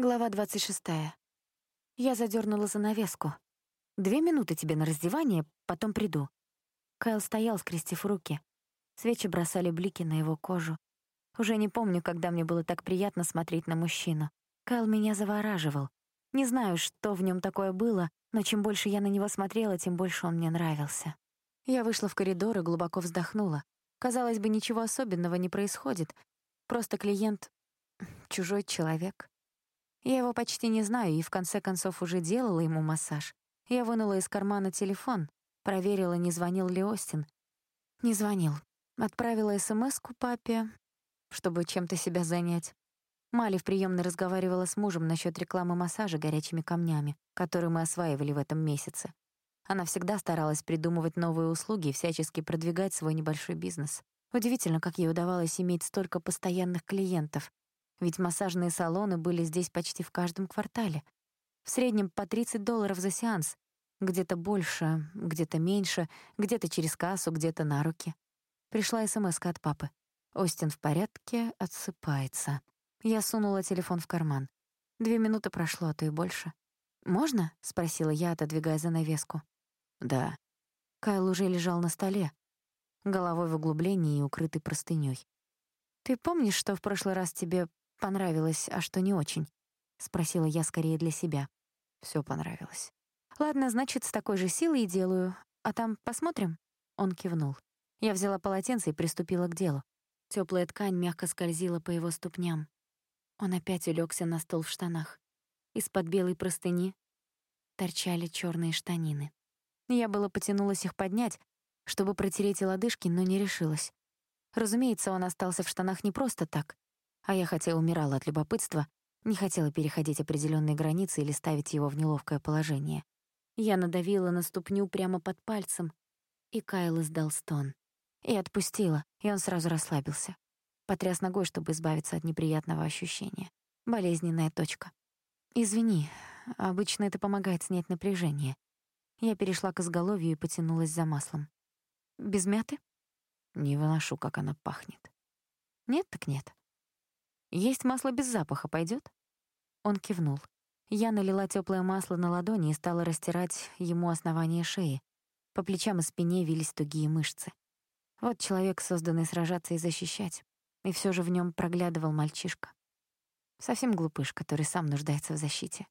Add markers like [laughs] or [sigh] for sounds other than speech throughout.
Глава 26. Я задернула занавеску. «Две минуты тебе на раздевание, потом приду». Кайл стоял, скрестив руки. Свечи бросали блики на его кожу. Уже не помню, когда мне было так приятно смотреть на мужчину. Кайл меня завораживал. Не знаю, что в нем такое было, но чем больше я на него смотрела, тем больше он мне нравился. Я вышла в коридор и глубоко вздохнула. Казалось бы, ничего особенного не происходит. Просто клиент — чужой человек. Я его почти не знаю и в конце концов уже делала ему массаж. Я вынула из кармана телефон, проверила, не звонил ли Остин. Не звонил. Отправила СМС-ку папе, чтобы чем-то себя занять. Мали в приемной разговаривала с мужем насчет рекламы массажа горячими камнями, который мы осваивали в этом месяце. Она всегда старалась придумывать новые услуги и всячески продвигать свой небольшой бизнес. Удивительно, как ей удавалось иметь столько постоянных клиентов, ведь массажные салоны были здесь почти в каждом квартале. В среднем по 30 долларов за сеанс. Где-то больше, где-то меньше, где-то через кассу, где-то на руки. Пришла смс от папы. Остин в порядке, отсыпается. Я сунула телефон в карман. Две минуты прошло, а то и больше. «Можно?» — спросила я, отодвигая занавеску. «Да». Кайл уже лежал на столе, головой в углублении и укрытый простынёй. «Ты помнишь, что в прошлый раз тебе понравилось, а что не очень?» — спросила я скорее для себя. Всё понравилось. «Ладно, значит, с такой же силой и делаю. А там посмотрим?» Он кивнул. Я взяла полотенце и приступила к делу. Тёплая ткань мягко скользила по его ступням. Он опять улегся на стол в штанах. Из-под белой простыни торчали чёрные штанины. Я было потянулась их поднять, чтобы протереть и лодыжки, но не решилась. Разумеется, он остался в штанах не просто так. А я, хотя умирала от любопытства, не хотела переходить определенные границы или ставить его в неловкое положение. Я надавила на ступню прямо под пальцем, и Кайл издал стон. И отпустила, и он сразу расслабился. Потряс ногой, чтобы избавиться от неприятного ощущения. Болезненная точка. «Извини, обычно это помогает снять напряжение». Я перешла к изголовью и потянулась за маслом. «Без мяты?» Не выношу, как она пахнет. «Нет так нет. Есть масло без запаха, пойдет? Он кивнул. Я налила теплое масло на ладони и стала растирать ему основание шеи. По плечам и спине вились тугие мышцы. Вот человек, созданный сражаться и защищать. И все же в нем проглядывал мальчишка. Совсем глупыш, который сам нуждается в защите.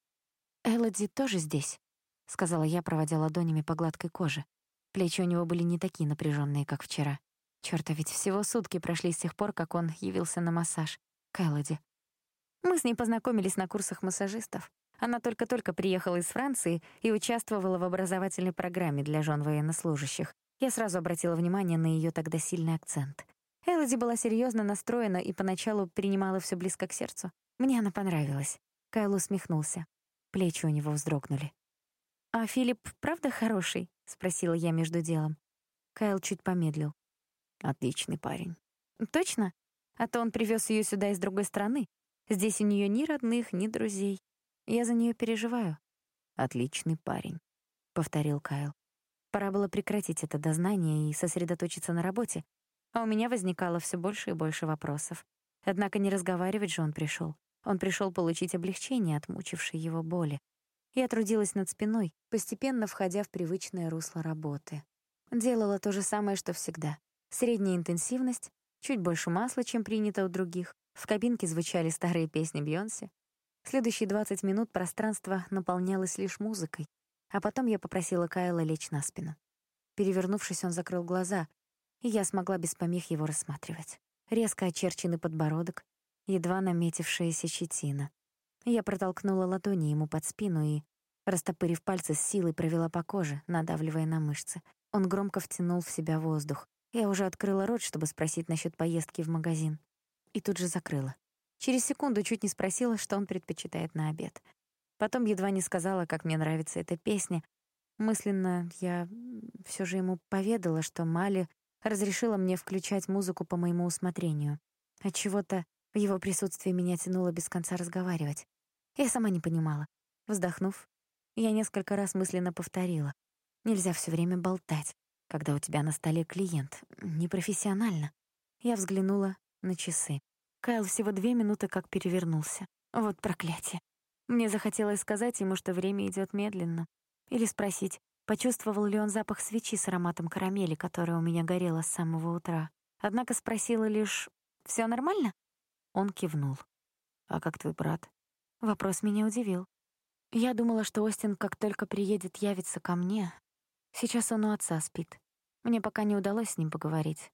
«Элоди тоже здесь», — сказала я, проводя ладонями по гладкой коже. Плечи у него были не такие напряженные, как вчера. Чёрт, а ведь всего сутки прошли с тех пор, как он явился на массаж. Кэллади. Мы с ней познакомились на курсах массажистов. Она только-только приехала из Франции и участвовала в образовательной программе для жен военнослужащих. Я сразу обратила внимание на ее тогда сильный акцент. Элоди была серьезно настроена и поначалу принимала все близко к сердцу. Мне она понравилась. Кайл усмехнулся. Плечи у него вздрогнули. «А Филипп правда хороший?» — спросила я между делом. Кайл чуть помедлил. «Отличный парень». «Точно? А то он привез ее сюда из другой страны. Здесь у нее ни родных, ни друзей. Я за нее переживаю. Отличный парень, повторил Кайл. Пора было прекратить это дознание и сосредоточиться на работе. А у меня возникало все больше и больше вопросов. Однако не разговаривать же он пришел. Он пришел получить облегчение от мучившей его боли. Я трудилась над спиной, постепенно входя в привычное русло работы. Делала то же самое, что всегда. Средняя интенсивность, Чуть больше масла, чем принято у других. В кабинке звучали старые песни Бьонси. Следующие 20 минут пространство наполнялось лишь музыкой, а потом я попросила Кайла лечь на спину. Перевернувшись, он закрыл глаза, и я смогла без помех его рассматривать. Резко очерченный подбородок, едва наметившаяся щетина. Я протолкнула ладони ему под спину и, растопырив пальцы, с силой провела по коже, надавливая на мышцы. Он громко втянул в себя воздух. Я уже открыла рот, чтобы спросить насчет поездки в магазин. И тут же закрыла. Через секунду чуть не спросила, что он предпочитает на обед. Потом едва не сказала, как мне нравится эта песня. Мысленно я все же ему поведала, что Мали разрешила мне включать музыку по моему усмотрению. От чего-то в его присутствии меня тянуло без конца разговаривать. Я сама не понимала. Вздохнув, я несколько раз мысленно повторила: нельзя все время болтать когда у тебя на столе клиент. Непрофессионально. Я взглянула на часы. Кайл всего две минуты как перевернулся. Вот проклятие. Мне захотелось сказать ему, что время идет медленно. Или спросить, почувствовал ли он запах свечи с ароматом карамели, которая у меня горела с самого утра. Однако спросила лишь «Всё нормально?» Он кивнул. «А как твой брат?» Вопрос меня удивил. Я думала, что Остин, как только приедет, явится ко мне. Сейчас он у отца спит. Мне пока не удалось с ним поговорить.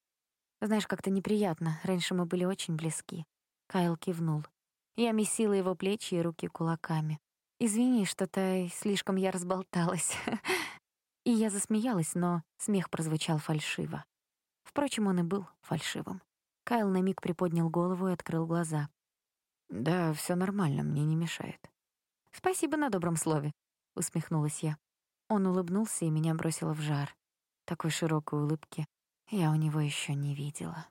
Знаешь, как-то неприятно. Раньше мы были очень близки. Кайл кивнул. Я месила его плечи и руки кулаками. Извини, что-то слишком я разболталась. [laughs] И я засмеялась, но смех прозвучал фальшиво. Впрочем, он и был фальшивым. Кайл на миг приподнял голову и открыл глаза. «Да, все нормально, мне не мешает». «Спасибо на добром слове», — усмехнулась я. Он улыбнулся и меня бросило в жар. Такой широкой улыбки я у него еще не видела.